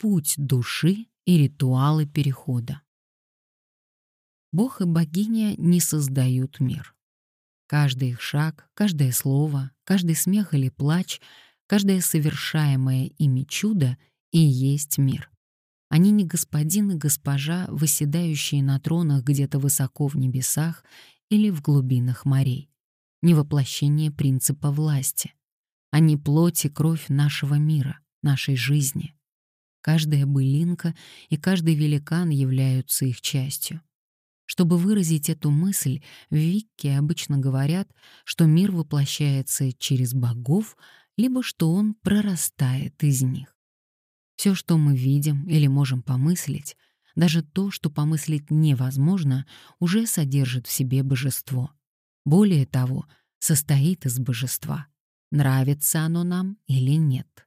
путь души и ритуалы перехода. Бог и богиня не создают мир. Каждый их шаг, каждое слово, каждый смех или плач, каждое совершаемое ими чудо и есть мир. Они не господин и госпожа, выседающие на тронах где-то высоко в небесах или в глубинах морей. Не воплощение принципа власти. Они плоть и кровь нашего мира, нашей жизни. Каждая былинка и каждый великан являются их частью. Чтобы выразить эту мысль, в Викке обычно говорят, что мир воплощается через богов, либо что он прорастает из них. Все, что мы видим или можем помыслить, даже то, что помыслить невозможно, уже содержит в себе божество. Более того, состоит из божества. Нравится оно нам или нет.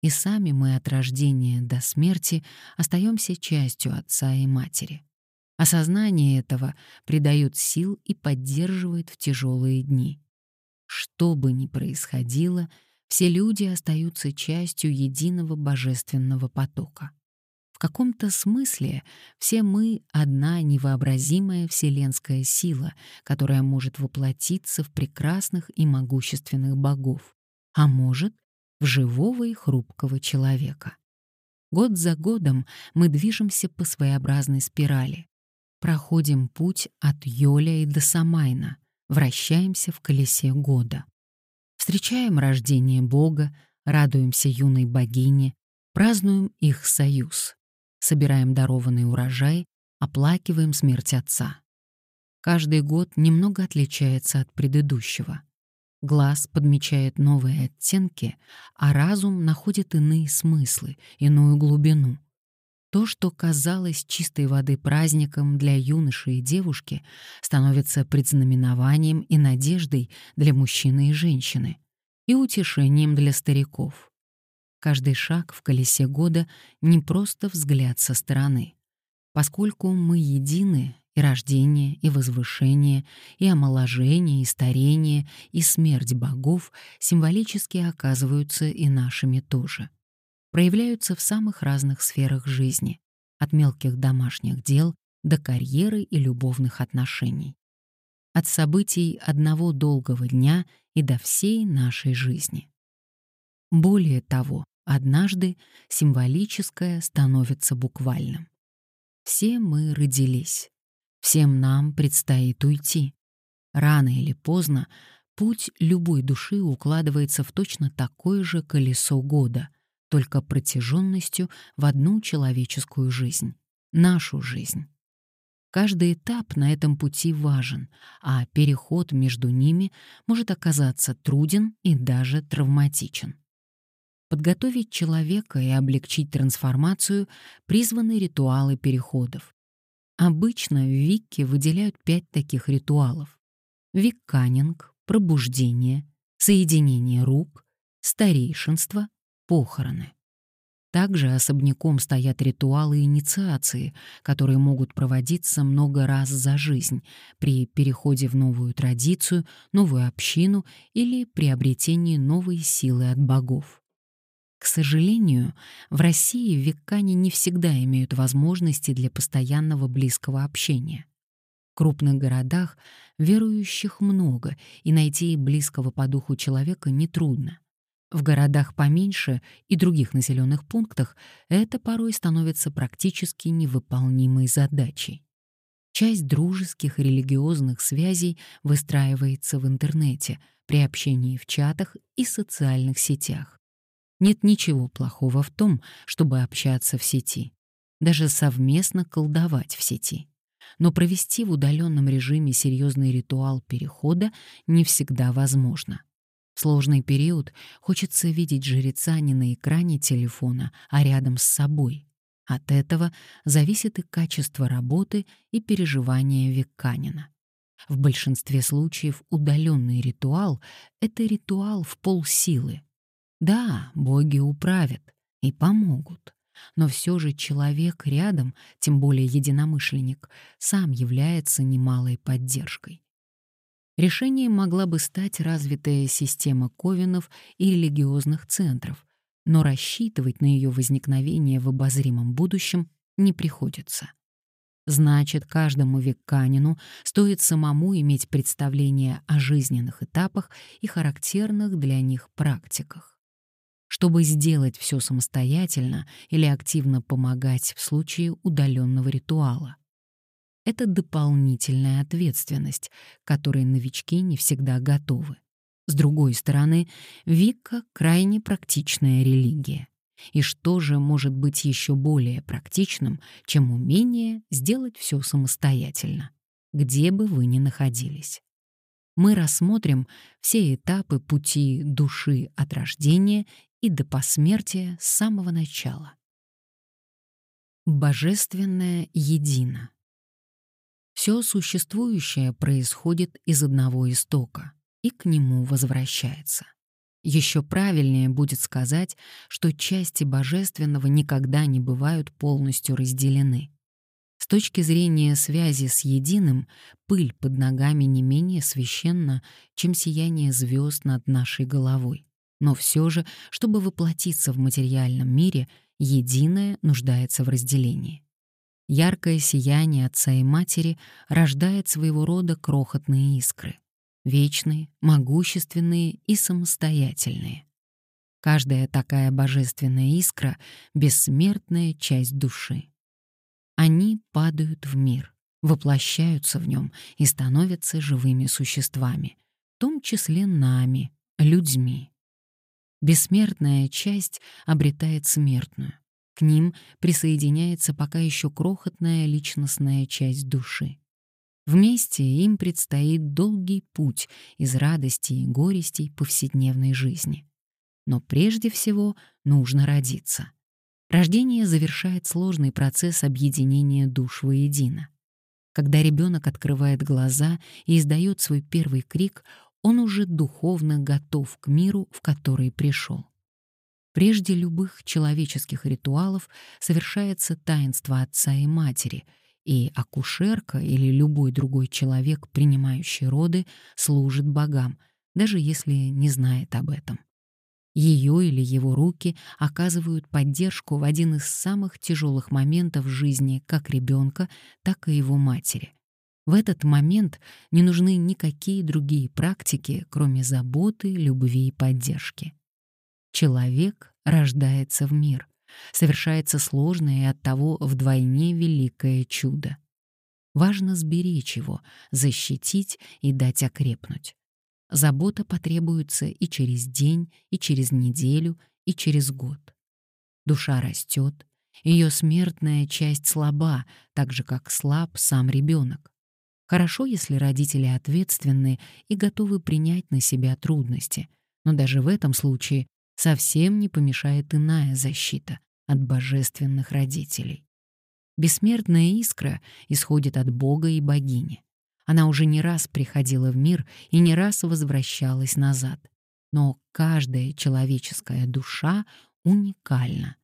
И сами мы от рождения до смерти остаемся частью отца и матери. Осознание этого придает сил и поддерживает в тяжелые дни. Что бы ни происходило — все люди остаются частью единого божественного потока. В каком-то смысле все мы — одна невообразимая вселенская сила, которая может воплотиться в прекрасных и могущественных богов, а может — в живого и хрупкого человека. Год за годом мы движемся по своеобразной спирали. Проходим путь от Йоля и до Самайна, вращаемся в колесе года. Встречаем рождение Бога, радуемся юной богине, празднуем их союз, собираем дарованный урожай, оплакиваем смерть отца. Каждый год немного отличается от предыдущего. Глаз подмечает новые оттенки, а разум находит иные смыслы, иную глубину. То, что казалось чистой воды праздником для юноши и девушки, становится предзнаменованием и надеждой для мужчины и женщины, и утешением для стариков. Каждый шаг в колесе года — не просто взгляд со стороны. Поскольку мы едины, и рождение, и возвышение, и омоложение, и старение, и смерть богов символически оказываются и нашими тоже проявляются в самых разных сферах жизни, от мелких домашних дел до карьеры и любовных отношений. От событий одного долгого дня и до всей нашей жизни. Более того, однажды символическое становится буквальным. Все мы родились. Всем нам предстоит уйти. Рано или поздно путь любой души укладывается в точно такое же колесо года — только протяженностью в одну человеческую жизнь, нашу жизнь. Каждый этап на этом пути важен, а переход между ними может оказаться труден и даже травматичен. Подготовить человека и облегчить трансформацию призваны ритуалы переходов. Обычно в Викке выделяют пять таких ритуалов. Викканинг, пробуждение, соединение рук, старейшинство, похороны. Также особняком стоят ритуалы инициации, которые могут проводиться много раз за жизнь при переходе в новую традицию, новую общину или приобретении новой силы от богов. К сожалению, в России векане не всегда имеют возможности для постоянного близкого общения. В крупных городах верующих много, и найти близкого по духу человека нетрудно. В городах поменьше и других населенных пунктах это порой становится практически невыполнимой задачей. Часть дружеских и религиозных связей выстраивается в интернете, при общении в чатах и социальных сетях. Нет ничего плохого в том, чтобы общаться в сети, даже совместно колдовать в сети. Но провести в удаленном режиме серьезный ритуал перехода не всегда возможно. В сложный период хочется видеть жреца не на экране телефона, а рядом с собой. От этого зависит и качество работы, и переживания веканина. В большинстве случаев удаленный ритуал — это ритуал в полсилы. Да, боги управят и помогут, но все же человек рядом, тем более единомышленник, сам является немалой поддержкой. Решением могла бы стать развитая система ковенов и религиозных центров, но рассчитывать на ее возникновение в обозримом будущем не приходится. Значит, каждому веканину стоит самому иметь представление о жизненных этапах и характерных для них практиках. Чтобы сделать все самостоятельно или активно помогать в случае удаленного ритуала. Это дополнительная ответственность, которой новички не всегда готовы. С другой стороны, Вика — крайне практичная религия. И что же может быть еще более практичным, чем умение сделать все самостоятельно, где бы вы ни находились? Мы рассмотрим все этапы пути души от рождения и до посмертия с самого начала. Божественное едино. Все существующее происходит из одного истока — и к нему возвращается. Еще правильнее будет сказать, что части божественного никогда не бывают полностью разделены. С точки зрения связи с единым, пыль под ногами не менее священна, чем сияние звезд над нашей головой. Но все же, чтобы воплотиться в материальном мире, единое нуждается в разделении. Яркое сияние отца и матери рождает своего рода крохотные искры вечные, могущественные и самостоятельные. Каждая такая божественная искра — бессмертная часть души. Они падают в мир, воплощаются в нем и становятся живыми существами, в том числе нами, людьми. Бессмертная часть обретает смертную. К ним присоединяется пока еще крохотная личностная часть души. Вместе им предстоит долгий путь из радостей и горестей повседневной жизни. Но прежде всего нужно родиться. Рождение завершает сложный процесс объединения душ воедино. Когда ребенок открывает глаза и издает свой первый крик, он уже духовно готов к миру, в который пришел. Прежде любых человеческих ритуалов совершается таинство отца и матери — и акушерка или любой другой человек, принимающий роды, служит богам, даже если не знает об этом. Ее или его руки оказывают поддержку в один из самых тяжелых моментов жизни как ребенка, так и его матери. В этот момент не нужны никакие другие практики, кроме заботы, любви и поддержки. Человек рождается в мир, совершается сложное и оттого вдвойне великое чудо. Важно сберечь его, защитить и дать окрепнуть. Забота потребуется и через день, и через неделю, и через год. Душа растет, ее смертная часть слаба, так же, как слаб сам ребенок. Хорошо, если родители ответственны и готовы принять на себя трудности, но даже в этом случае совсем не помешает иная защита от божественных родителей. Бессмертная искра исходит от Бога и богини. Она уже не раз приходила в мир и не раз возвращалась назад. Но каждая человеческая душа уникальна.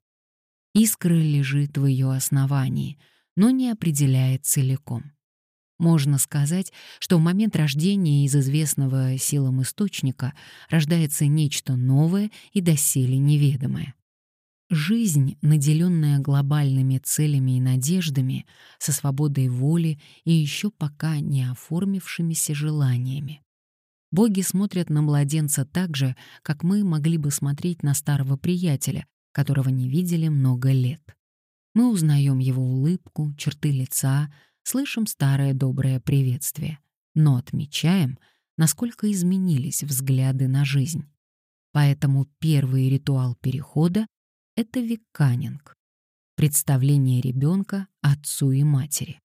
Искра лежит в ее основании, но не определяет целиком. Можно сказать, что в момент рождения из известного силам источника рождается нечто новое и доселе неведомое. Жизнь, наделенная глобальными целями и надеждами, со свободой воли и еще пока не оформившимися желаниями. Боги смотрят на младенца так же, как мы могли бы смотреть на старого приятеля, которого не видели много лет. Мы узнаем его улыбку, черты лица, слышим старое доброе приветствие, но отмечаем, насколько изменились взгляды на жизнь. Поэтому первый ритуал перехода — это виканинг, представление ребенка отцу и матери.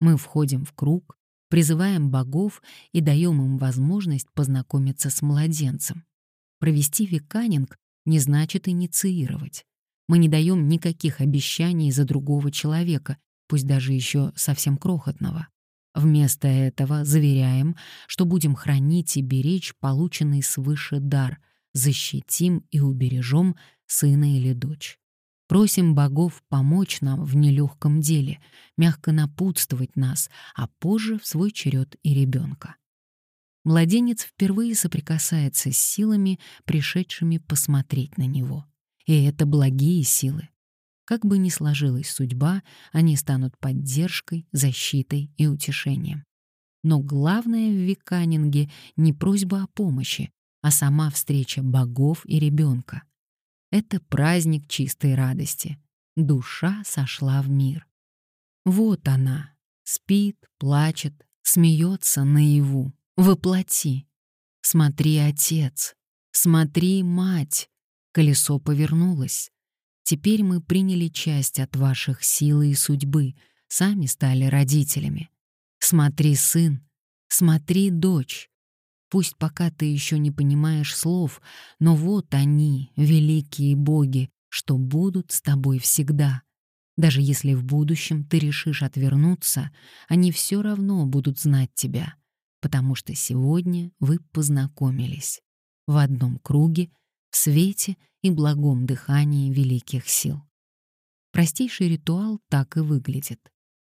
Мы входим в круг, призываем богов и даем им возможность познакомиться с младенцем. Провести виканинг не значит инициировать. Мы не даем никаких обещаний за другого человека, пусть даже еще совсем крохотного. Вместо этого заверяем, что будем хранить и беречь полученный свыше дар, защитим и убережем сына или дочь. Просим богов помочь нам в нелегком деле, мягко напутствовать нас, а позже в свой черед и ребенка. Младенец впервые соприкасается с силами, пришедшими посмотреть на него. И это благие силы. Как бы ни сложилась судьба, они станут поддержкой, защитой и утешением. Но главное в Виканинге не просьба о помощи, а сама встреча богов и ребенка. Это праздник чистой радости. Душа сошла в мир. Вот она, спит, плачет, смеется наяву, воплоти. Смотри, отец, смотри, мать. Колесо повернулось. Теперь мы приняли часть от ваших сил и судьбы, сами стали родителями. Смотри, сын, смотри, дочь. Пусть пока ты еще не понимаешь слов, но вот они, великие боги, что будут с тобой всегда. Даже если в будущем ты решишь отвернуться, они все равно будут знать тебя, потому что сегодня вы познакомились в одном круге, в свете и благом дыхании великих сил. Простейший ритуал так и выглядит.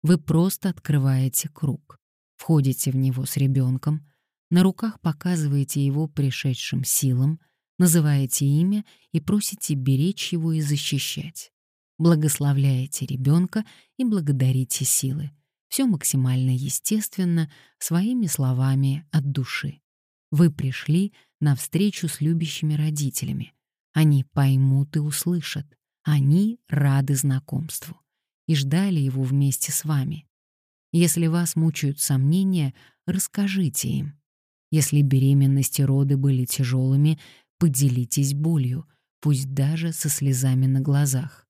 Вы просто открываете круг, входите в него с ребенком, на руках показываете его пришедшим силам, называете имя и просите беречь его и защищать. Благословляете ребенка и благодарите силы. Все максимально естественно, своими словами от души. Вы пришли на встречу с любящими родителями. Они поймут и услышат. Они рады знакомству. И ждали его вместе с вами. Если вас мучают сомнения, расскажите им. Если беременность и роды были тяжелыми, поделитесь болью, пусть даже со слезами на глазах.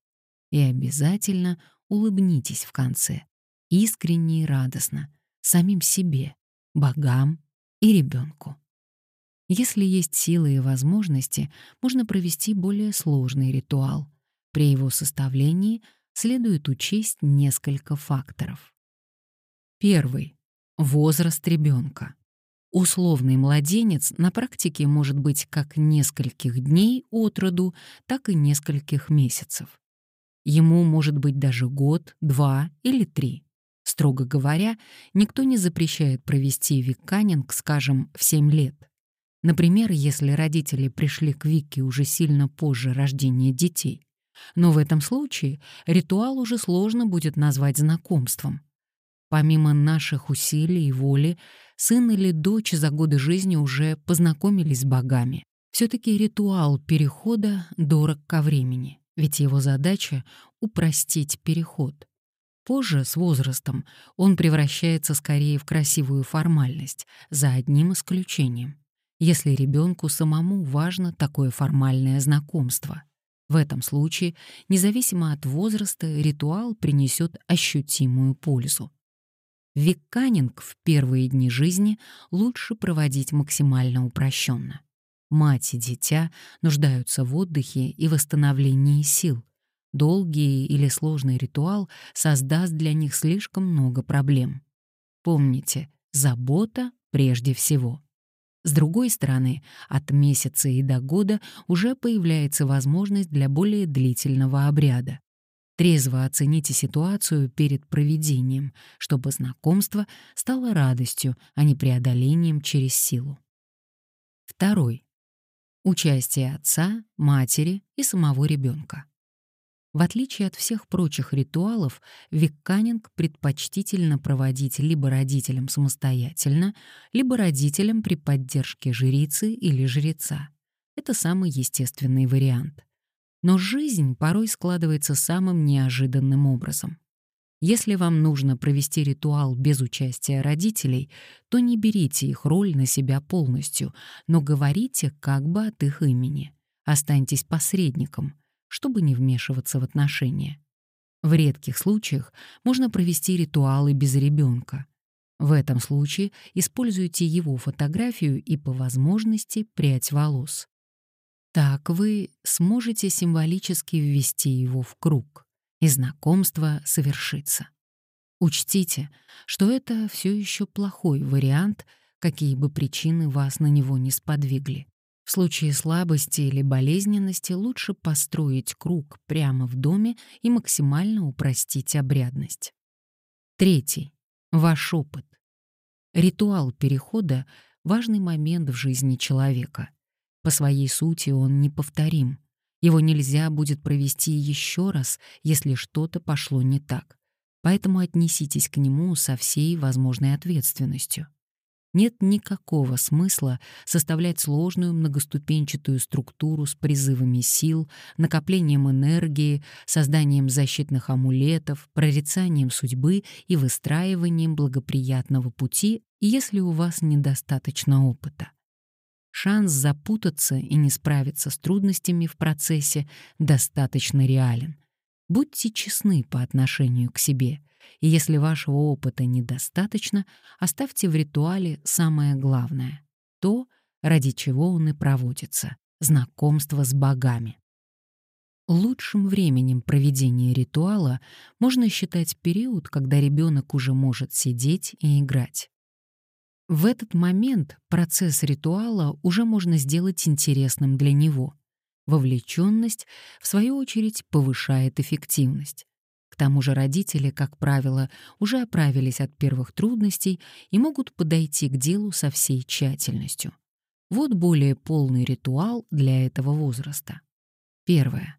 И обязательно улыбнитесь в конце, искренне и радостно, самим себе, богам и ребенку. Если есть силы и возможности, можно провести более сложный ритуал. При его составлении следует учесть несколько факторов. Первый. Возраст ребенка. Условный младенец на практике может быть как нескольких дней от роду, так и нескольких месяцев. Ему может быть даже год, два или три. Строго говоря, никто не запрещает провести викканинг, скажем, в 7 лет. Например, если родители пришли к Вике уже сильно позже рождения детей. Но в этом случае ритуал уже сложно будет назвать знакомством. Помимо наших усилий и воли, сын или дочь за годы жизни уже познакомились с богами. Все-таки ритуал перехода дорог ко времени, ведь его задача — упростить переход. Позже, с возрастом, он превращается скорее в красивую формальность, за одним исключением если ребенку самому важно такое формальное знакомство. В этом случае, независимо от возраста, ритуал принесет ощутимую пользу. Викканинг в первые дни жизни лучше проводить максимально упрощенно. Мать и дитя нуждаются в отдыхе и восстановлении сил. Долгий или сложный ритуал создаст для них слишком много проблем. Помните, забота прежде всего. С другой стороны, от месяца и до года уже появляется возможность для более длительного обряда. Трезво оцените ситуацию перед проведением, чтобы знакомство стало радостью, а не преодолением через силу. Второй. Участие отца, матери и самого ребенка. В отличие от всех прочих ритуалов, викканинг предпочтительно проводить либо родителям самостоятельно, либо родителям при поддержке жрицы или жреца. Это самый естественный вариант. Но жизнь порой складывается самым неожиданным образом. Если вам нужно провести ритуал без участия родителей, то не берите их роль на себя полностью, но говорите как бы от их имени. Останьтесь посредником — чтобы не вмешиваться в отношения. В редких случаях можно провести ритуалы без ребенка. В этом случае используйте его фотографию и по возможности прядь волос. Так вы сможете символически ввести его в круг, и знакомство совершится. Учтите, что это все еще плохой вариант, какие бы причины вас на него не сподвигли. В случае слабости или болезненности лучше построить круг прямо в доме и максимально упростить обрядность. Третий. Ваш опыт. Ритуал перехода — важный момент в жизни человека. По своей сути он неповторим. Его нельзя будет провести еще раз, если что-то пошло не так. Поэтому отнеситесь к нему со всей возможной ответственностью. Нет никакого смысла составлять сложную многоступенчатую структуру с призывами сил, накоплением энергии, созданием защитных амулетов, прорицанием судьбы и выстраиванием благоприятного пути, если у вас недостаточно опыта. Шанс запутаться и не справиться с трудностями в процессе достаточно реален. Будьте честны по отношению к себе — и если вашего опыта недостаточно, оставьте в ритуале самое главное — то, ради чего он и проводится — знакомство с богами. Лучшим временем проведения ритуала можно считать период, когда ребенок уже может сидеть и играть. В этот момент процесс ритуала уже можно сделать интересным для него. Вовлеченность, в свою очередь, повышает эффективность. К тому же родители, как правило, уже оправились от первых трудностей и могут подойти к делу со всей тщательностью. Вот более полный ритуал для этого возраста. Первое.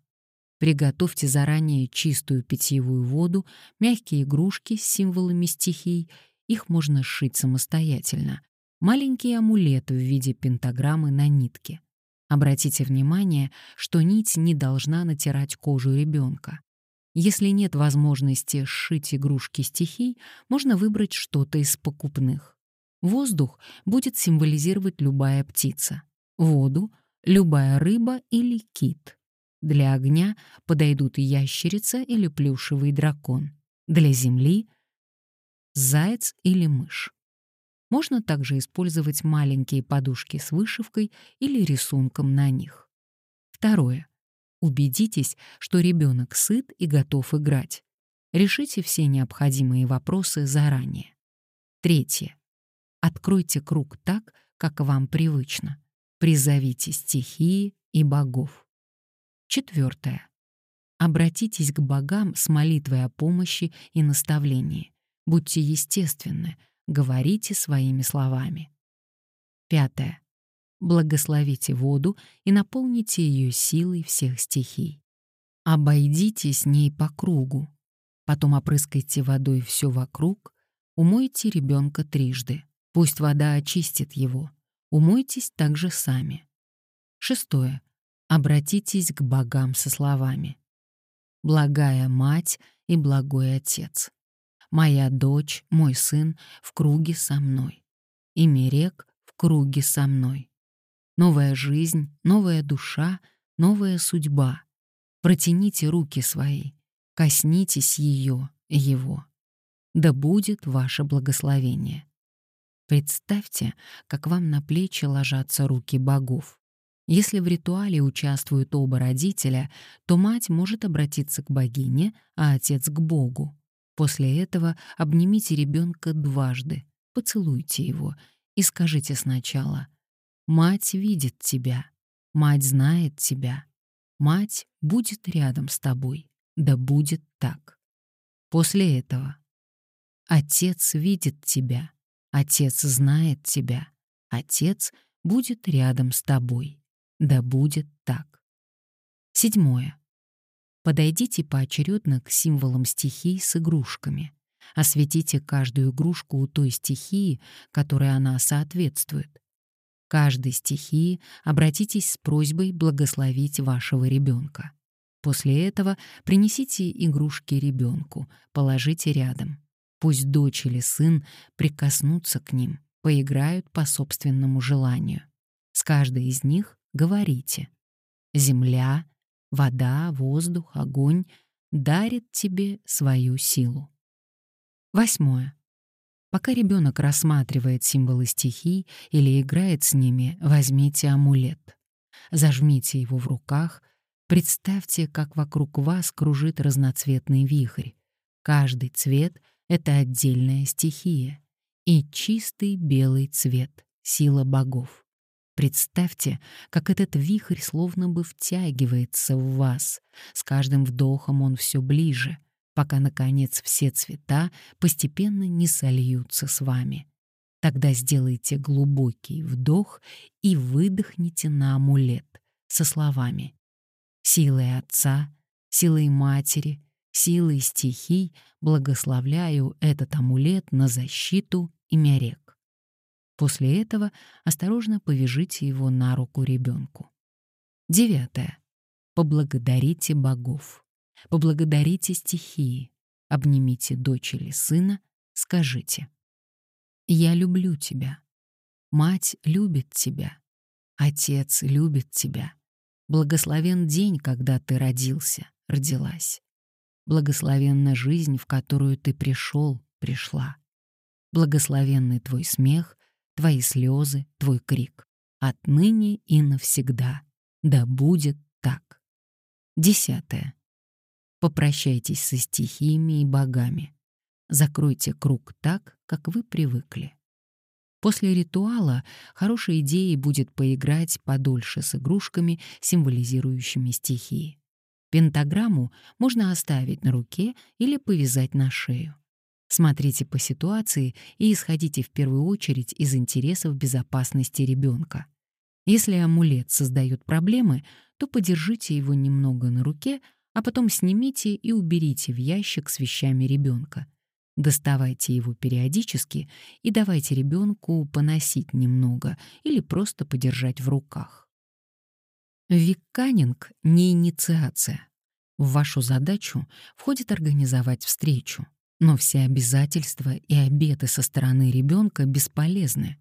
Приготовьте заранее чистую питьевую воду, мягкие игрушки с символами стихий, их можно сшить самостоятельно, маленький амулет в виде пентаграммы на нитке. Обратите внимание, что нить не должна натирать кожу ребенка. Если нет возможности сшить игрушки стихий, можно выбрать что-то из покупных. Воздух будет символизировать любая птица, воду — любая рыба или кит. Для огня подойдут ящерица или плюшевый дракон. Для земли — заяц или мышь. Можно также использовать маленькие подушки с вышивкой или рисунком на них. Второе. Убедитесь, что ребенок сыт и готов играть. Решите все необходимые вопросы заранее. Третье. Откройте круг так, как вам привычно. Призовите стихии и богов. Четвертое. Обратитесь к богам с молитвой о помощи и наставлении. Будьте естественны, говорите своими словами. Пятое благословите воду и наполните ее силой всех стихий. Обойдите с ней по кругу, потом опрыскайте водой все вокруг, умойте ребенка трижды, пусть вода очистит его, умойтесь также сами. Шестое. Обратитесь к богам со словами. «Благая мать и благой отец, моя дочь, мой сын в круге со мной, и Мерек в круге со мной, Новая жизнь, новая душа, новая судьба. Протяните руки свои, коснитесь ее, его. Да будет ваше благословение. Представьте, как вам на плечи ложатся руки богов. Если в ритуале участвуют оба родителя, то мать может обратиться к богине, а отец к Богу. После этого обнимите ребенка дважды, поцелуйте его и скажите сначала Мать видит тебя, мать знает тебя, мать будет рядом с тобой, да будет так. После этого Отец видит тебя, Отец знает тебя, Отец будет рядом с тобой, да будет так. Седьмое. Подойдите поочередно к символам стихий с игрушками. Осветите каждую игрушку у той стихии, которой она соответствует каждой стихии обратитесь с просьбой благословить вашего ребенка. После этого принесите игрушки ребенку, положите рядом. Пусть дочь или сын прикоснутся к ним, поиграют по собственному желанию. С каждой из них говорите. Земля, вода, воздух, огонь дарит тебе свою силу. Восьмое. Пока ребенок рассматривает символы стихий или играет с ними, возьмите амулет. Зажмите его в руках, представьте, как вокруг вас кружит разноцветный вихрь. Каждый цвет — это отдельная стихия. И чистый белый цвет — сила богов. Представьте, как этот вихрь словно бы втягивается в вас. С каждым вдохом он все ближе, пока, наконец, все цвета постепенно не сольются с вами. Тогда сделайте глубокий вдох и выдохните на амулет со словами Силой Отца, силой Матери, силой стихий благословляю этот амулет на защиту и мярек. После этого осторожно повяжите его на руку ребенку. Девятое. Поблагодарите богов. Поблагодарите стихии. Обнимите дочь или сына, скажите. «Я люблю тебя. Мать любит тебя. Отец любит тебя. Благословен день, когда ты родился, родилась. Благословенна жизнь, в которую ты пришел, пришла. Благословенный твой смех, твои слезы, твой крик. Отныне и навсегда. Да будет так. Десятое. Попрощайтесь со стихиями и богами. Закройте круг так, как вы привыкли. После ритуала хорошей идеей будет поиграть подольше с игрушками, символизирующими стихии. Пентаграмму можно оставить на руке или повязать на шею. Смотрите по ситуации и исходите в первую очередь из интересов безопасности ребенка. Если амулет создает проблемы, то подержите его немного на руке, а потом снимите и уберите в ящик с вещами ребенка. Доставайте его периодически и давайте ребенку поносить немного или просто подержать в руках. Викканинг — не инициация. В вашу задачу входит организовать встречу, но все обязательства и обеты со стороны ребенка бесполезны.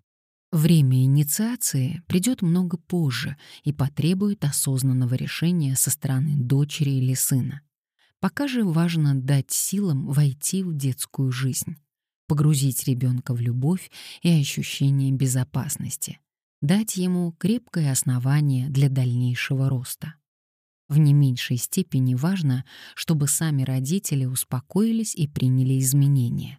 Время инициации придет много позже и потребует осознанного решения со стороны дочери или сына. Пока же важно дать силам войти в детскую жизнь, погрузить ребенка в любовь и ощущение безопасности, дать ему крепкое основание для дальнейшего роста. В не меньшей степени важно, чтобы сами родители успокоились и приняли изменения.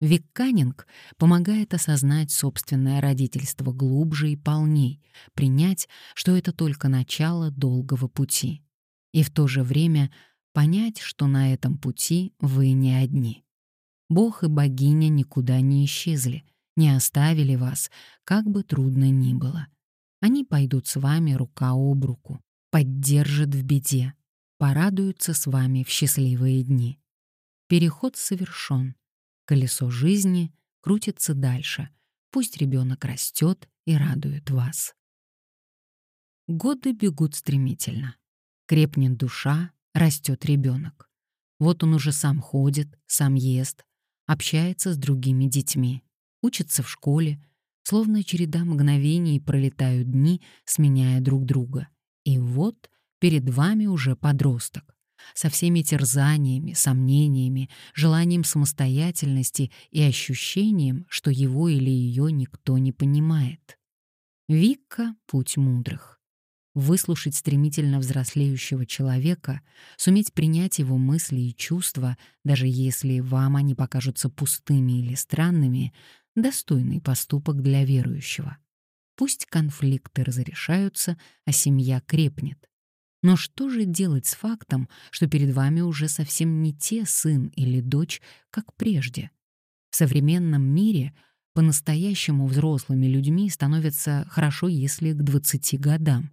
Викканинг помогает осознать собственное родительство глубже и полней, принять, что это только начало долгого пути. И в то же время — понять, что на этом пути вы не одни. Бог и богиня никуда не исчезли, не оставили вас, как бы трудно ни было. Они пойдут с вами рука об руку, поддержат в беде, порадуются с вами в счастливые дни. Переход совершен. Колесо жизни крутится дальше. Пусть ребенок растет и радует вас. Годы бегут стремительно. Крепнет душа, растет ребенок. Вот он уже сам ходит, сам ест, общается с другими детьми, учится в школе, словно череда мгновений пролетают дни, сменяя друг друга. И вот перед вами уже подросток со всеми терзаниями, сомнениями, желанием самостоятельности и ощущением, что его или ее никто не понимает. Вика — путь мудрых выслушать стремительно взрослеющего человека, суметь принять его мысли и чувства, даже если вам они покажутся пустыми или странными, достойный поступок для верующего. Пусть конфликты разрешаются, а семья крепнет. Но что же делать с фактом, что перед вами уже совсем не те сын или дочь, как прежде? В современном мире по-настоящему взрослыми людьми становятся хорошо, если к 20 годам.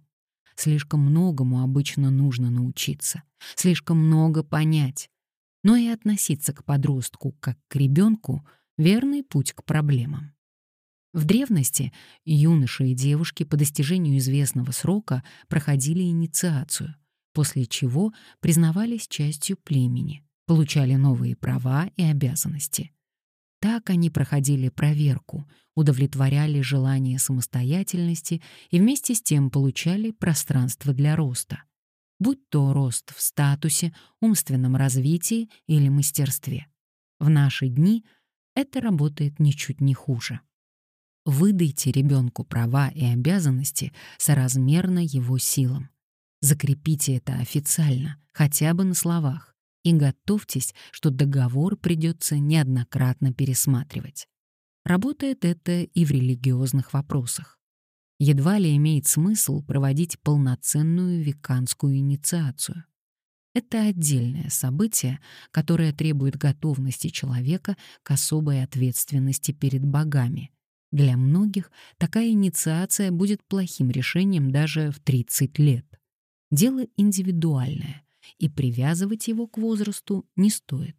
Слишком многому обычно нужно научиться, слишком много понять. Но и относиться к подростку как к ребенку — верный путь к проблемам. В древности юноши и девушки по достижению известного срока проходили инициацию, после чего признавались частью племени, получали новые права и обязанности. Так они проходили проверку, удовлетворяли желание самостоятельности и вместе с тем получали пространство для роста. Будь то рост в статусе, умственном развитии или мастерстве. В наши дни это работает ничуть не хуже. Выдайте ребенку права и обязанности соразмерно его силам. Закрепите это официально, хотя бы на словах и готовьтесь, что договор придется неоднократно пересматривать. Работает это и в религиозных вопросах. Едва ли имеет смысл проводить полноценную веканскую инициацию. Это отдельное событие, которое требует готовности человека к особой ответственности перед богами. Для многих такая инициация будет плохим решением даже в 30 лет. Дело индивидуальное, и привязывать его к возрасту не стоит.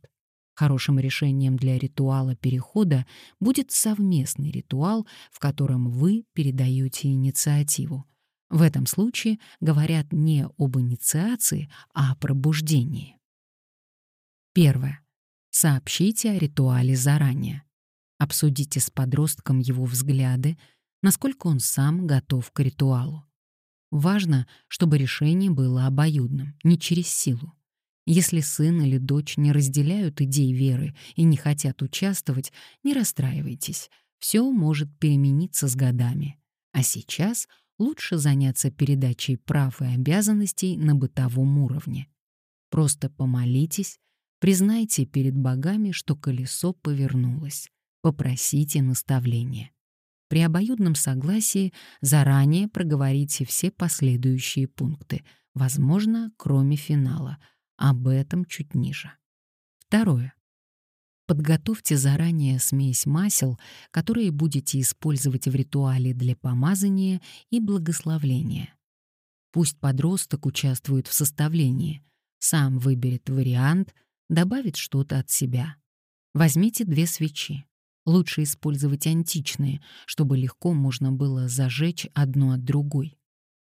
Хорошим решением для ритуала перехода будет совместный ритуал, в котором вы передаете инициативу. В этом случае говорят не об инициации, а о пробуждении. Первое. Сообщите о ритуале заранее. Обсудите с подростком его взгляды, насколько он сам готов к ритуалу. Важно, чтобы решение было обоюдным, не через силу. Если сын или дочь не разделяют идей веры и не хотят участвовать, не расстраивайтесь. Все может перемениться с годами. А сейчас лучше заняться передачей прав и обязанностей на бытовом уровне. Просто помолитесь, признайте перед богами, что колесо повернулось, попросите наставления. При обоюдном согласии заранее проговорите все последующие пункты, возможно, кроме финала — об этом чуть ниже. Второе. Подготовьте заранее смесь масел, которые будете использовать в ритуале для помазания и благословления. Пусть подросток участвует в составлении, сам выберет вариант, добавит что-то от себя. Возьмите две свечи. Лучше использовать античные, чтобы легко можно было зажечь одну от другой.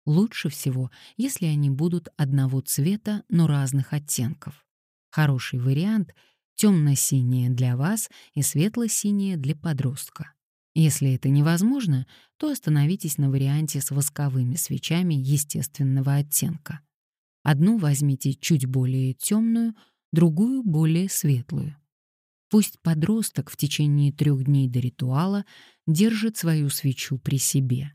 Лучше всего, если они будут одного цвета, но разных оттенков. Хороший вариант — темно-синее для вас и светло-синее для подростка. Если это невозможно, то остановитесь на варианте с восковыми свечами естественного оттенка. Одну возьмите чуть более темную, другую — более светлую. Пусть подросток в течение трех дней до ритуала держит свою свечу при себе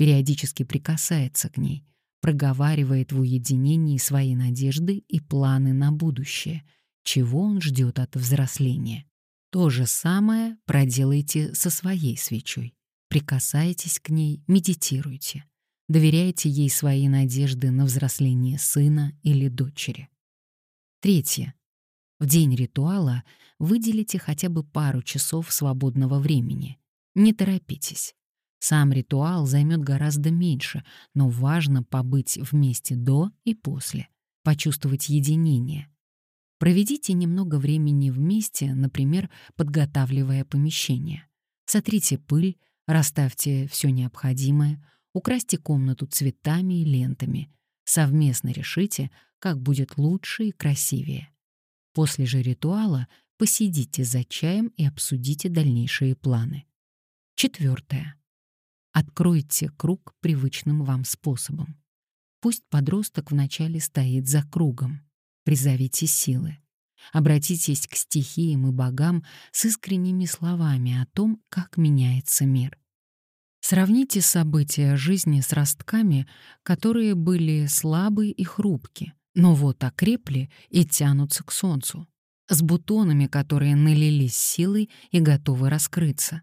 периодически прикасается к ней, проговаривает в уединении свои надежды и планы на будущее, чего он ждет от взросления. То же самое проделайте со своей свечой. Прикасайтесь к ней, медитируйте. Доверяйте ей свои надежды на взросление сына или дочери. Третье. В день ритуала выделите хотя бы пару часов свободного времени. Не торопитесь. Сам ритуал займет гораздо меньше, но важно побыть вместе до и после, почувствовать единение. Проведите немного времени вместе, например, подготавливая помещение. Сотрите пыль, расставьте все необходимое, украсьте комнату цветами и лентами. Совместно решите, как будет лучше и красивее. После же ритуала посидите за чаем и обсудите дальнейшие планы. Четвертое. Откройте круг привычным вам способом. Пусть подросток вначале стоит за кругом. Призовите силы. Обратитесь к стихиям и богам с искренними словами о том, как меняется мир. Сравните события жизни с ростками, которые были слабы и хрупки, но вот окрепли и тянутся к солнцу, с бутонами, которые налились силой и готовы раскрыться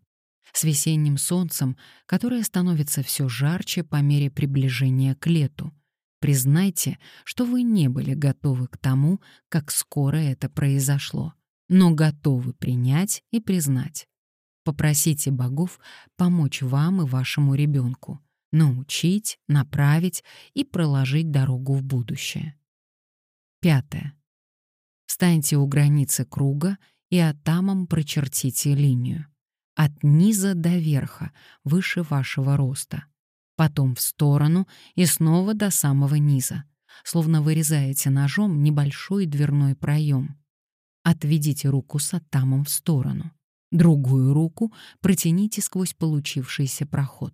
с весенним солнцем, которое становится все жарче по мере приближения к лету. Признайте, что вы не были готовы к тому, как скоро это произошло, но готовы принять и признать. Попросите богов помочь вам и вашему ребенку, научить, направить и проложить дорогу в будущее. Пятое. Встаньте у границы круга и атамом прочертите линию от низа до верха, выше вашего роста. Потом в сторону и снова до самого низа, словно вырезаете ножом небольшой дверной проем. Отведите руку с атамом в сторону. Другую руку протяните сквозь получившийся проход.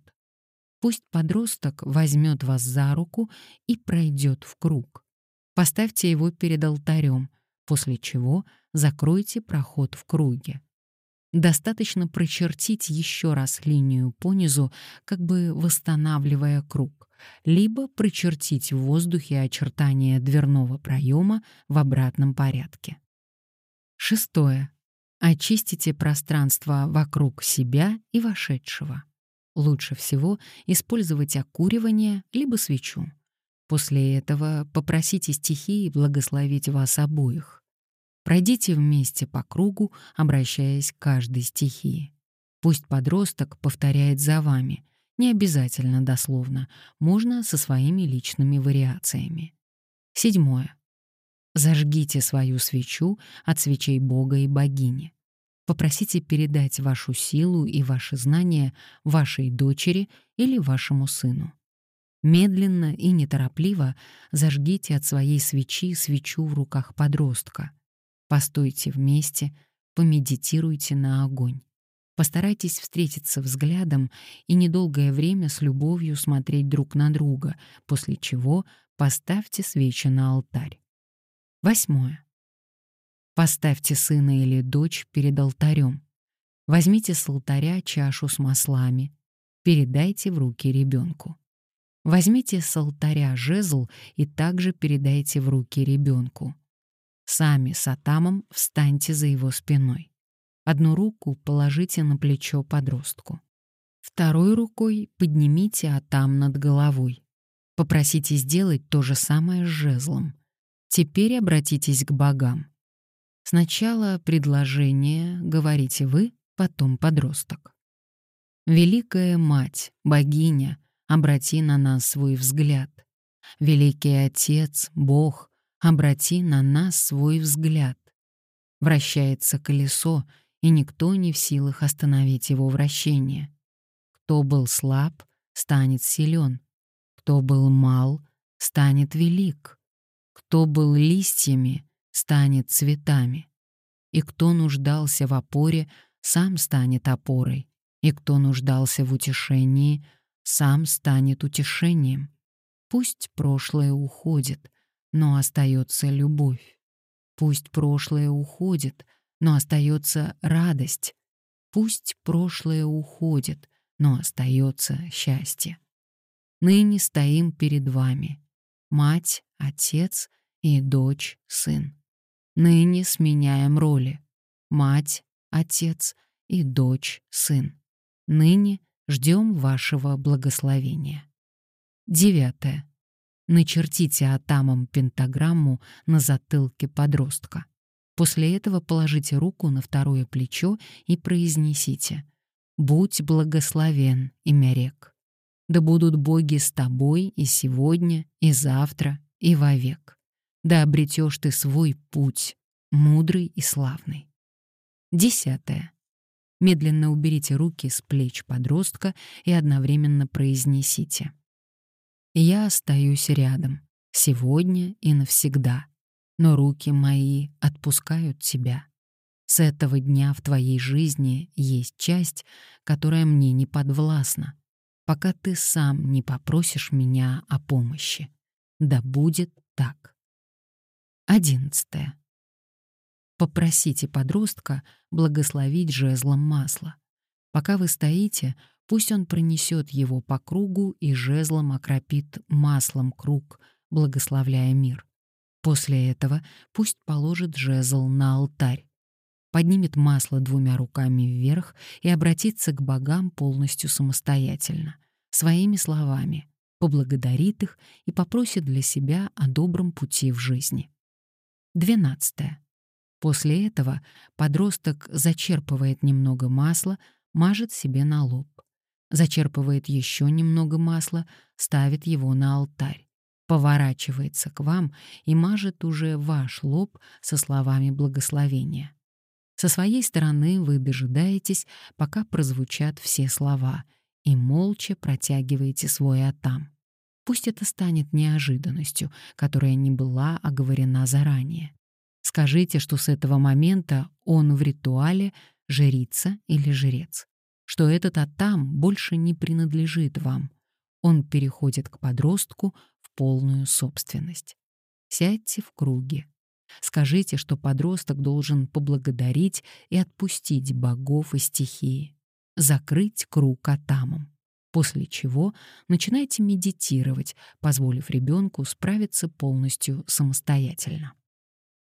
Пусть подросток возьмет вас за руку и пройдет в круг. Поставьте его перед алтарем, после чего закройте проход в круге. Достаточно прочертить еще раз линию понизу, как бы восстанавливая круг, либо прочертить в воздухе очертания дверного проема в обратном порядке. Шестое. Очистите пространство вокруг себя и вошедшего. Лучше всего использовать окуривание либо свечу. После этого попросите стихии благословить вас обоих. Пройдите вместе по кругу, обращаясь к каждой стихии. Пусть подросток повторяет за вами, Не обязательно дословно, можно со своими личными вариациями. Седьмое. Зажгите свою свечу от свечей Бога и богини. Попросите передать вашу силу и ваши знания вашей дочери или вашему сыну. Медленно и неторопливо зажгите от своей свечи свечу в руках подростка. Постойте вместе, помедитируйте на огонь. Постарайтесь встретиться взглядом и недолгое время с любовью смотреть друг на друга, после чего поставьте свечи на алтарь. Восьмое. Поставьте сына или дочь перед алтарем. Возьмите с алтаря чашу с маслами. Передайте в руки ребенку. Возьмите с алтаря жезл и также передайте в руки ребенку. Сами с Атамом встаньте за его спиной. Одну руку положите на плечо подростку. Второй рукой поднимите Атам над головой. Попросите сделать то же самое с жезлом. Теперь обратитесь к богам. Сначала предложение говорите вы, потом подросток. Великая Мать, Богиня, обрати на нас свой взгляд. Великий Отец, Бог, обрати на нас свой взгляд. Вращается колесо, и никто не в силах остановить его вращение. Кто был слаб, станет силен. Кто был мал, станет велик. Кто был листьями, станет цветами. И кто нуждался в опоре, сам станет опорой. И кто нуждался в утешении, сам станет утешением. Пусть прошлое уходит, но остается любовь. Пусть прошлое уходит, но остается радость. Пусть прошлое уходит, но остается счастье. Ныне стоим перед вами. Мать, отец и дочь, сын. Ныне сменяем роли. Мать, отец и дочь, сын. Ныне ждем вашего благословения. Девятое. Начертите атамом пентаграмму на затылке подростка. После этого положите руку на второе плечо и произнесите «Будь благословен, имя рек. Да будут боги с тобой и сегодня, и завтра, и вовек. Да обретешь ты свой путь, мудрый и славный». Десятое. Медленно уберите руки с плеч подростка и одновременно произнесите «Я остаюсь рядом, сегодня и навсегда» но руки мои отпускают тебя. С этого дня в твоей жизни есть часть, которая мне не подвластна, пока ты сам не попросишь меня о помощи. Да будет так. Одиннадцатое. Попросите подростка благословить жезлом масла. Пока вы стоите, пусть он пронесет его по кругу и жезлом окропит маслом круг, благословляя мир. После этого пусть положит жезл на алтарь, поднимет масло двумя руками вверх и обратится к богам полностью самостоятельно, своими словами, поблагодарит их и попросит для себя о добром пути в жизни. 12. После этого подросток зачерпывает немного масла, мажет себе на лоб. Зачерпывает еще немного масла, ставит его на алтарь поворачивается к вам и мажет уже ваш лоб со словами благословения. Со своей стороны вы дожидаетесь, пока прозвучат все слова, и молча протягиваете свой атам. Пусть это станет неожиданностью, которая не была оговорена заранее. Скажите, что с этого момента он в ритуале жрица или жрец, что этот атам больше не принадлежит вам. Он переходит к подростку, полную собственность. Сядьте в круге. Скажите, что подросток должен поблагодарить и отпустить богов и стихии, закрыть круг атамом. После чего начинайте медитировать, позволив ребенку справиться полностью самостоятельно.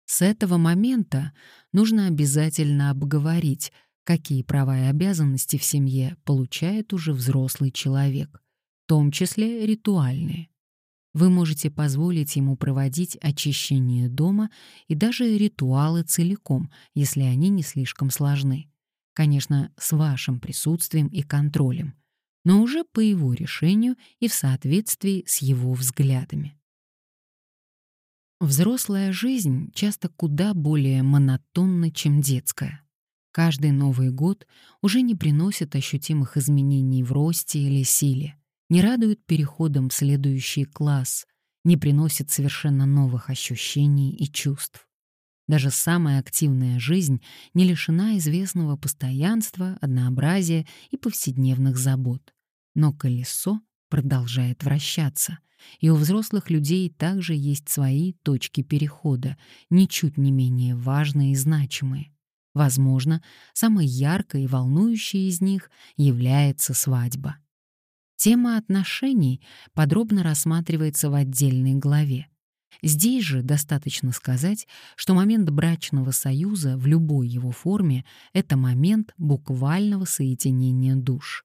С этого момента нужно обязательно обговорить, какие права и обязанности в семье получает уже взрослый человек, в том числе ритуальные. Вы можете позволить ему проводить очищение дома и даже ритуалы целиком, если они не слишком сложны. Конечно, с вашим присутствием и контролем. но уже по его решению и в соответствии с его взглядами. Взрослая жизнь часто куда более монотонна, чем детская. Каждый Новый год уже не приносит ощутимых изменений в росте или силе, не радует переходом в следующий класс, не приносит совершенно новых ощущений и чувств. Даже самая активная жизнь не лишена известного постоянства, однообразия и повседневных забот. Но колесо продолжает вращаться, и у взрослых людей также есть свои точки перехода, ничуть не менее важные и значимые. Возможно, самой яркой и волнующей из них является свадьба. Тема отношений подробно рассматривается в отдельной главе. Здесь же достаточно сказать, что момент брачного союза в любой его форме — это момент буквального соединения душ.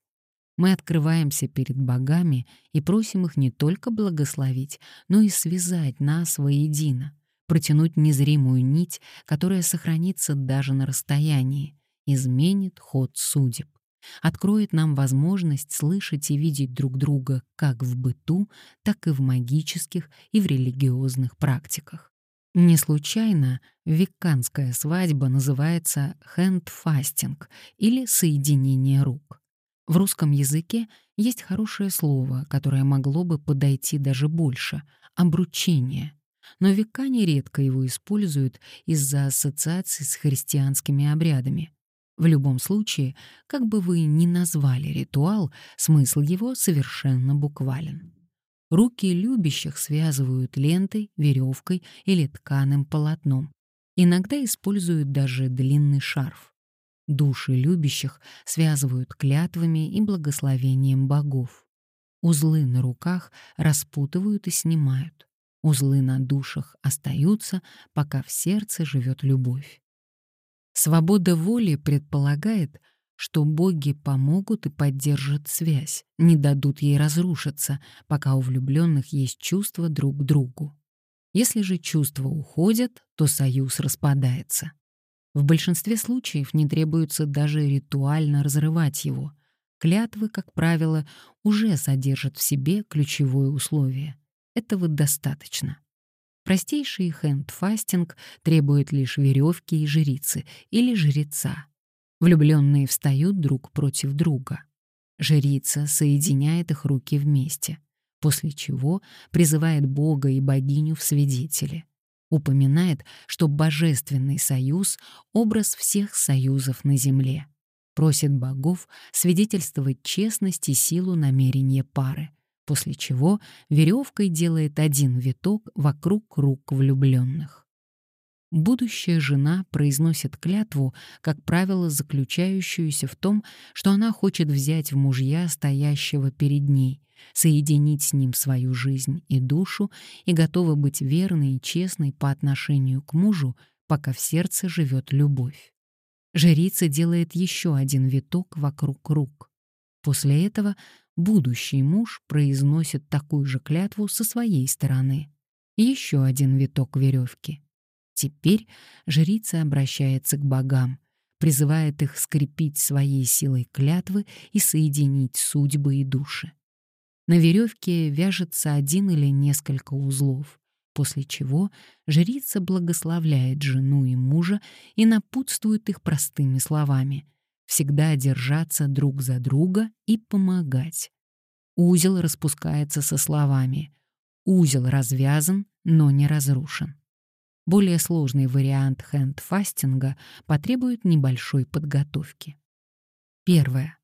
Мы открываемся перед богами и просим их не только благословить, но и связать нас воедино, протянуть незримую нить, которая сохранится даже на расстоянии, изменит ход судеб откроет нам возможность слышать и видеть друг друга как в быту, так и в магических и в религиозных практиках. Не случайно векканская свадьба называется хэндфастинг или соединение рук. В русском языке есть хорошее слово, которое могло бы подойти даже больше — обручение. Но векане редко его используют из-за ассоциаций с христианскими обрядами. В любом случае, как бы вы ни назвали ритуал, смысл его совершенно буквален. Руки любящих связывают лентой, веревкой или тканым полотном. Иногда используют даже длинный шарф. Души любящих связывают клятвами и благословением богов. Узлы на руках распутывают и снимают. Узлы на душах остаются, пока в сердце живет любовь. Свобода воли предполагает, что боги помогут и поддержат связь, не дадут ей разрушиться, пока у влюбленных есть чувства друг к другу. Если же чувства уходят, то союз распадается. В большинстве случаев не требуется даже ритуально разрывать его. Клятвы, как правило, уже содержат в себе ключевое условие. Этого достаточно. Простейший хэндфастинг требует лишь веревки и жрицы или жреца. Влюбленные встают друг против друга. Жрица соединяет их руки вместе, после чего призывает Бога и богиню в свидетели. Упоминает, что божественный союз — образ всех союзов на земле. Просит богов свидетельствовать честность и силу намерения пары, после чего веревкой делает один виток вокруг рук влюбленных. Будущая жена произносит клятву, как правило, заключающуюся в том, что она хочет взять в мужья стоящего перед ней, соединить с ним свою жизнь и душу и готова быть верной и честной по отношению к мужу, пока в сердце живет любовь. Жрица делает еще один виток вокруг рук. После этого будущий муж произносит такую же клятву со своей стороны. Еще один виток веревки. Теперь жрица обращается к богам, призывает их скрепить своей силой клятвы и соединить судьбы и души. На веревке вяжется один или несколько узлов, после чего жрица благословляет жену и мужа и напутствует их простыми словами — всегда держаться друг за друга и помогать. Узел распускается со словами «Узел развязан, но не разрушен». Более сложный вариант хендфастинга потребует небольшой подготовки. Первое.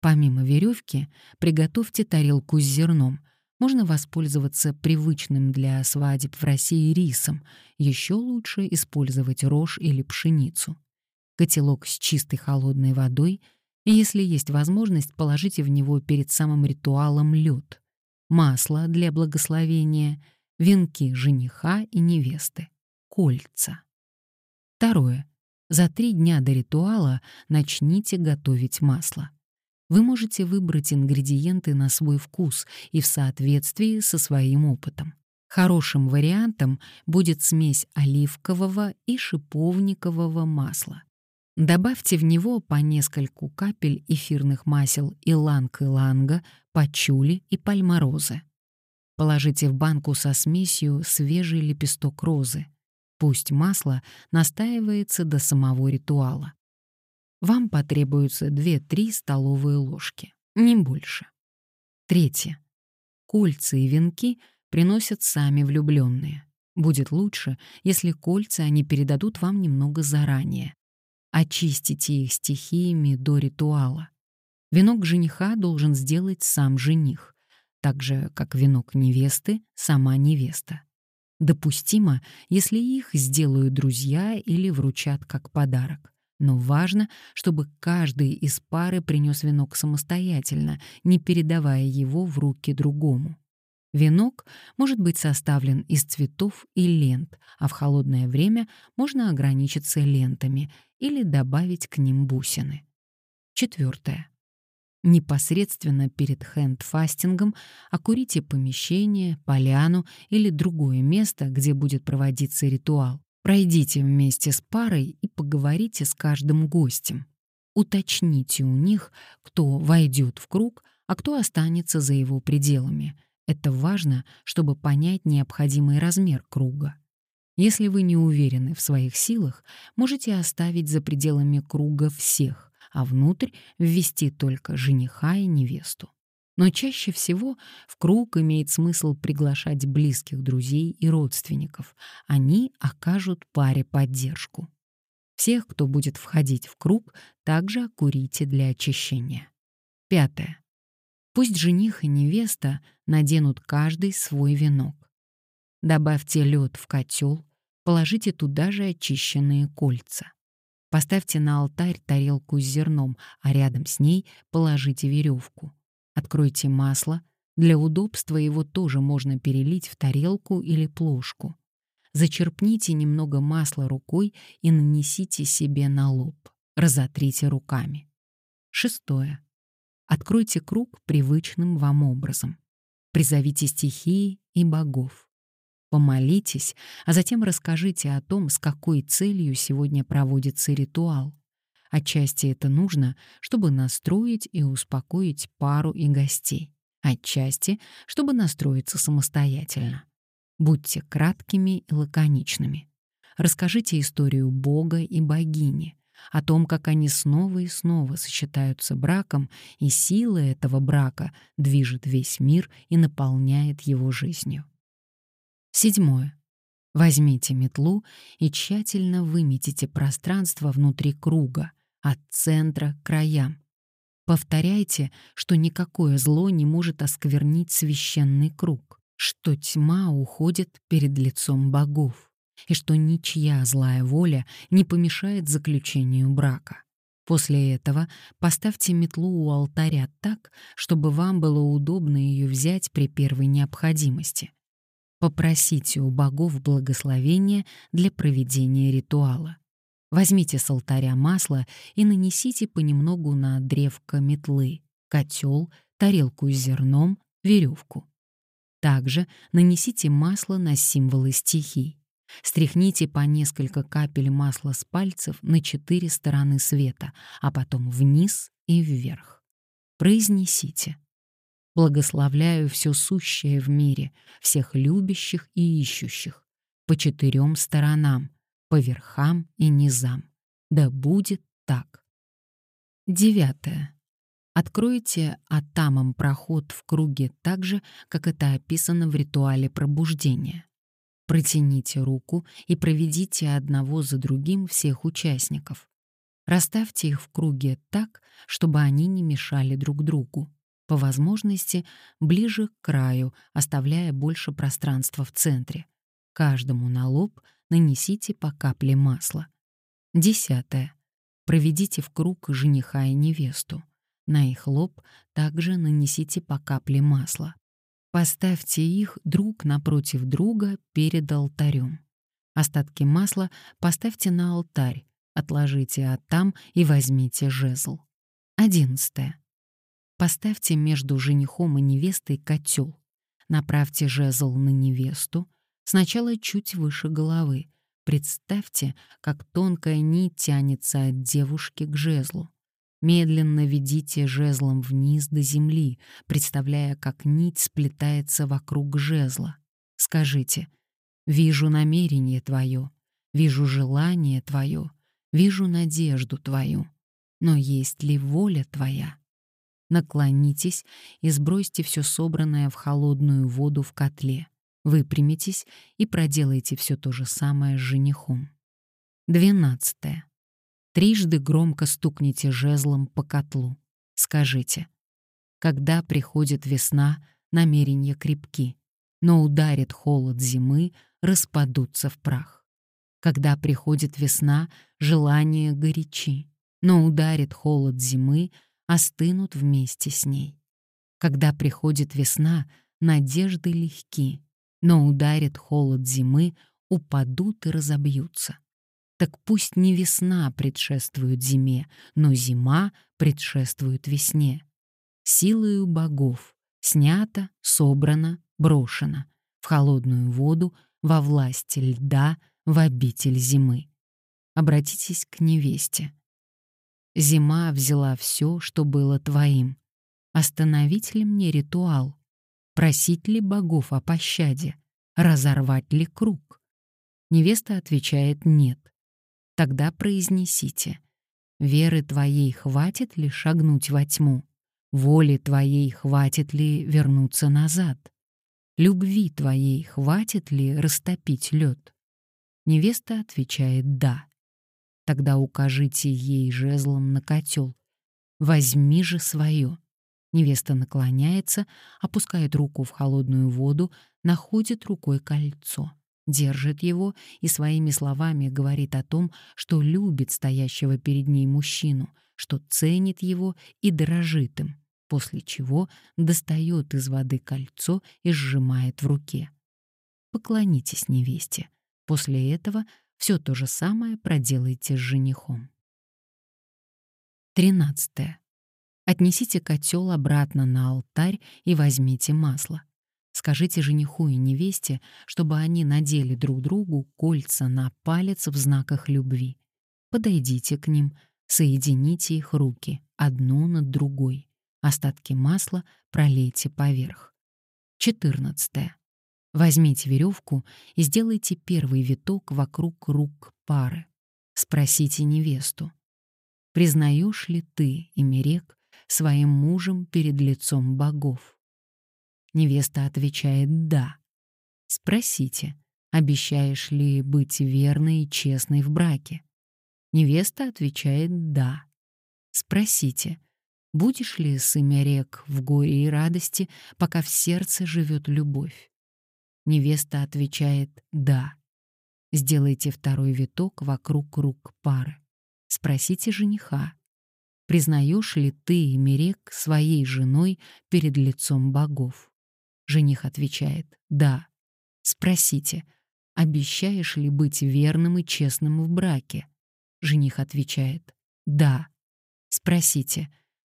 Помимо веревки, приготовьте тарелку с зерном. Можно воспользоваться привычным для свадеб в России рисом. Еще лучше использовать рожь или пшеницу котелок с чистой холодной водой, и если есть возможность, положите в него перед самым ритуалом лед, масло для благословения, венки жениха и невесты, кольца. Второе. За три дня до ритуала начните готовить масло. Вы можете выбрать ингредиенты на свой вкус и в соответствии со своим опытом. Хорошим вариантом будет смесь оливкового и шиповникового масла. Добавьте в него по нескольку капель эфирных масел иланг-иланга, пачули и пальморозы. Положите в банку со смесью свежий лепесток розы. Пусть масло настаивается до самого ритуала. Вам потребуется 2-3 столовые ложки, не больше. Третье. Кольца и венки приносят сами влюбленные. Будет лучше, если кольца они передадут вам немного заранее. Очистите их стихиями до ритуала. Венок жениха должен сделать сам жених, так же, как венок невесты — сама невеста. Допустимо, если их сделают друзья или вручат как подарок. Но важно, чтобы каждый из пары принес венок самостоятельно, не передавая его в руки другому. Венок может быть составлен из цветов и лент, а в холодное время можно ограничиться лентами или добавить к ним бусины. Четвертое. Непосредственно перед хендфастингом окурите помещение, поляну или другое место, где будет проводиться ритуал. Пройдите вместе с парой и поговорите с каждым гостем. Уточните у них, кто войдет в круг, а кто останется за его пределами. Это важно, чтобы понять необходимый размер круга. Если вы не уверены в своих силах, можете оставить за пределами круга всех, а внутрь ввести только жениха и невесту. Но чаще всего в круг имеет смысл приглашать близких друзей и родственников. Они окажут паре поддержку. Всех, кто будет входить в круг, также окурите для очищения. Пятое. Пусть жених и невеста наденут каждый свой венок. Добавьте лед в котел, положите туда же очищенные кольца. Поставьте на алтарь тарелку с зерном, а рядом с ней положите веревку. Откройте масло. Для удобства его тоже можно перелить в тарелку или плошку. Зачерпните немного масла рукой и нанесите себе на лоб. Разотрите руками. Шестое. Откройте круг привычным вам образом. Призовите стихии и богов. Помолитесь, а затем расскажите о том, с какой целью сегодня проводится ритуал. Отчасти это нужно, чтобы настроить и успокоить пару и гостей. Отчасти, чтобы настроиться самостоятельно. Будьте краткими и лаконичными. Расскажите историю Бога и богини, о том, как они снова и снова сочетаются браком, и сила этого брака движет весь мир и наполняет его жизнью. Седьмое. Возьмите метлу и тщательно выметите пространство внутри круга, от центра к краям. Повторяйте, что никакое зло не может осквернить священный круг, что тьма уходит перед лицом богов, и что ничья злая воля не помешает заключению брака. После этого поставьте метлу у алтаря так, чтобы вам было удобно ее взять при первой необходимости. Попросите у богов благословения для проведения ритуала. Возьмите с алтаря масло и нанесите понемногу на древко метлы, котел, тарелку с зерном, веревку. Также нанесите масло на символы стихий. Стряхните по несколько капель масла с пальцев на четыре стороны света, а потом вниз и вверх. Произнесите. Благословляю все сущее в мире, всех любящих и ищущих, по четырем сторонам, по верхам и низам. Да будет так. Девятое. Откройте атамом проход в круге так же, как это описано в ритуале пробуждения. Протяните руку и проведите одного за другим всех участников. Расставьте их в круге так, чтобы они не мешали друг другу. По возможности, ближе к краю, оставляя больше пространства в центре. Каждому на лоб нанесите по капле масла. Десятое. Проведите в круг жениха и невесту. На их лоб также нанесите по капле масла. Поставьте их друг напротив друга перед алтарем. Остатки масла поставьте на алтарь, отложите от там и возьмите жезл. Одиннадцатое. Поставьте между женихом и невестой котел. Направьте жезл на невесту, Сначала чуть выше головы, Представьте, как тонкая нить тянется от девушки к жезлу. Медленно ведите жезлом вниз до земли, представляя, как нить сплетается вокруг жезла. Скажите «Вижу намерение твое, вижу желание твое, вижу надежду твою, но есть ли воля твоя?» Наклонитесь и сбросьте все собранное в холодную воду в котле. Выпрямитесь и проделайте все то же самое с женихом. 12. Трижды громко стукните жезлом по котлу. Скажите, когда приходит весна, намерения крепки, но ударит холод зимы, распадутся в прах. Когда приходит весна, желания горячи, но ударит холод зимы, остынут вместе с ней. Когда приходит весна, надежды легки, но ударит холод зимы, упадут и разобьются. Так пусть не весна предшествует зиме, но зима предшествует весне. Силою богов снято, собрано, брошено в холодную воду, во власть льда, в обитель зимы. Обратитесь к невесте. Зима взяла все, что было твоим. Остановить ли мне ритуал? Просить ли богов о пощаде? Разорвать ли круг? Невеста отвечает «нет». Тогда произнесите «Веры твоей хватит ли шагнуть во тьму? Воли твоей хватит ли вернуться назад? Любви твоей хватит ли растопить лед?» Невеста отвечает «да». Тогда укажите ей жезлом на котел. «Возьми же свое». Невеста наклоняется, опускает руку в холодную воду, находит рукой кольцо, держит его и своими словами говорит о том, что любит стоящего перед ней мужчину, что ценит его и дорожит им, после чего достает из воды кольцо и сжимает в руке. Поклонитесь невесте. После этого все то же самое проделайте с женихом. 13. Отнесите котел обратно на алтарь и возьмите масло. Скажите жениху и невесте, чтобы они надели друг другу кольца на палец в знаках любви. Подойдите к ним, соедините их руки, одну над другой. Остатки масла пролейте поверх. 14. Возьмите веревку и сделайте первый виток вокруг рук пары. Спросите невесту. «Признаешь ли ты, Имерек, своим мужем перед лицом богов? Невеста отвечает «да». Спросите, обещаешь ли быть верной и честной в браке? Невеста отвечает «да». Спросите, будешь ли с рек в горе и радости, пока в сердце живет любовь? Невеста отвечает «да». Сделайте второй виток вокруг рук пары. Спросите жениха, Признаешь ли ты, Эмерек, своей женой перед лицом богов? Жених отвечает «Да». Спросите, обещаешь ли быть верным и честным в браке? Жених отвечает «Да». Спросите,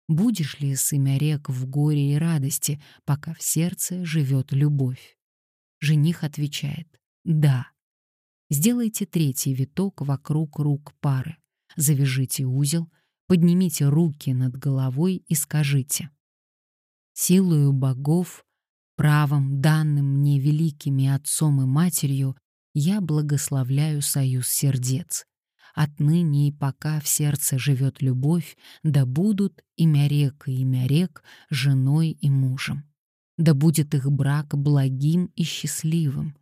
будешь ли с Эмерек в горе и радости, пока в сердце живет любовь? Жених отвечает «Да». Сделайте третий виток вокруг рук пары. Завяжите узел — поднимите руки над головой и скажите «Силою богов, правом, данным мне великими отцом и матерью, я благословляю союз сердец. Отныне и пока в сердце живет любовь, да будут имя рек и имя рек женой и мужем. Да будет их брак благим и счастливым.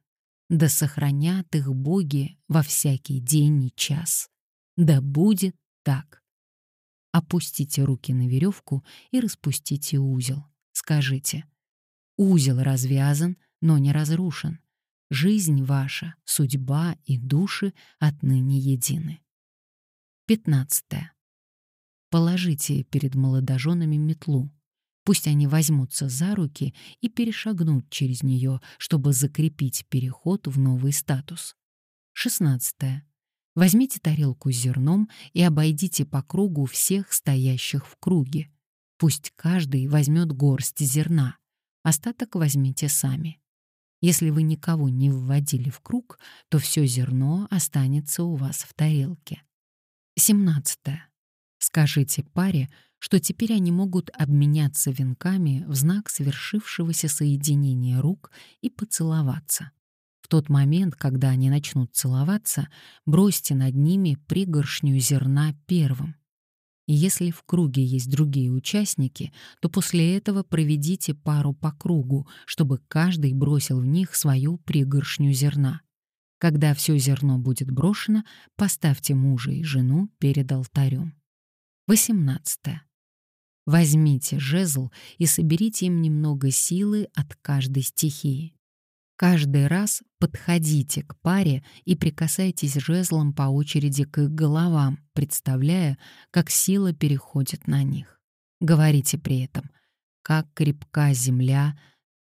Да сохранят их боги во всякий день и час. Да будет так. Опустите руки на веревку и распустите узел. Скажите, узел развязан, но не разрушен. Жизнь ваша, судьба и души отныне едины. 15. Положите перед молодоженами метлу. Пусть они возьмутся за руки и перешагнут через нее, чтобы закрепить переход в новый статус. 16. Возьмите тарелку с зерном и обойдите по кругу всех стоящих в круге. Пусть каждый возьмет горсть зерна. Остаток возьмите сами. Если вы никого не вводили в круг, то все зерно останется у вас в тарелке. 17. Скажите паре, что теперь они могут обменяться венками в знак свершившегося соединения рук и поцеловаться. В тот момент, когда они начнут целоваться, бросьте над ними пригоршню зерна первым. И если в круге есть другие участники, то после этого проведите пару по кругу, чтобы каждый бросил в них свою пригоршню зерна. Когда все зерно будет брошено, поставьте мужа и жену перед алтарем. 18. Возьмите жезл и соберите им немного силы от каждой стихии. Каждый раз подходите к паре и прикасайтесь жезлом по очереди к их головам, представляя, как сила переходит на них. Говорите при этом «Как крепка земля,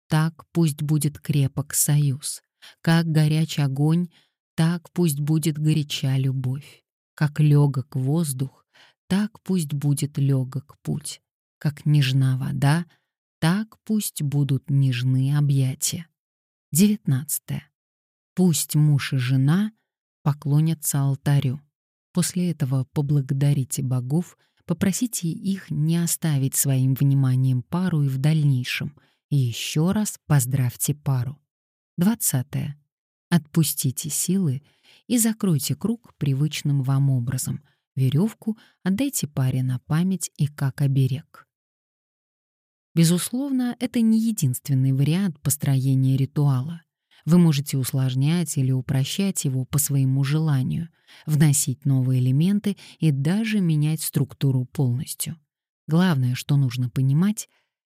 так пусть будет крепок союз, как горяч огонь, так пусть будет горяча любовь, как легок воздух, так пусть будет легок путь, как нежна вода, так пусть будут нежны объятия». 19. Пусть муж и жена поклонятся алтарю. После этого поблагодарите богов, попросите их не оставить своим вниманием пару и в дальнейшем, и еще раз поздравьте пару. 20. Отпустите силы и закройте круг привычным вам образом. Веревку отдайте паре на память и как оберег. Безусловно, это не единственный вариант построения ритуала. Вы можете усложнять или упрощать его по своему желанию, вносить новые элементы и даже менять структуру полностью. Главное, что нужно понимать,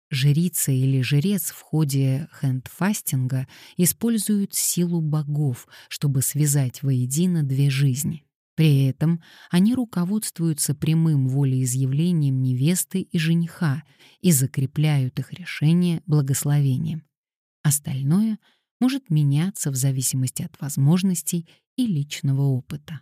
жрица или жрец в ходе хендфастинга используют силу богов, чтобы связать воедино две жизни. При этом они руководствуются прямым волеизъявлением невесты и жениха и закрепляют их решение благословением. Остальное может меняться в зависимости от возможностей и личного опыта.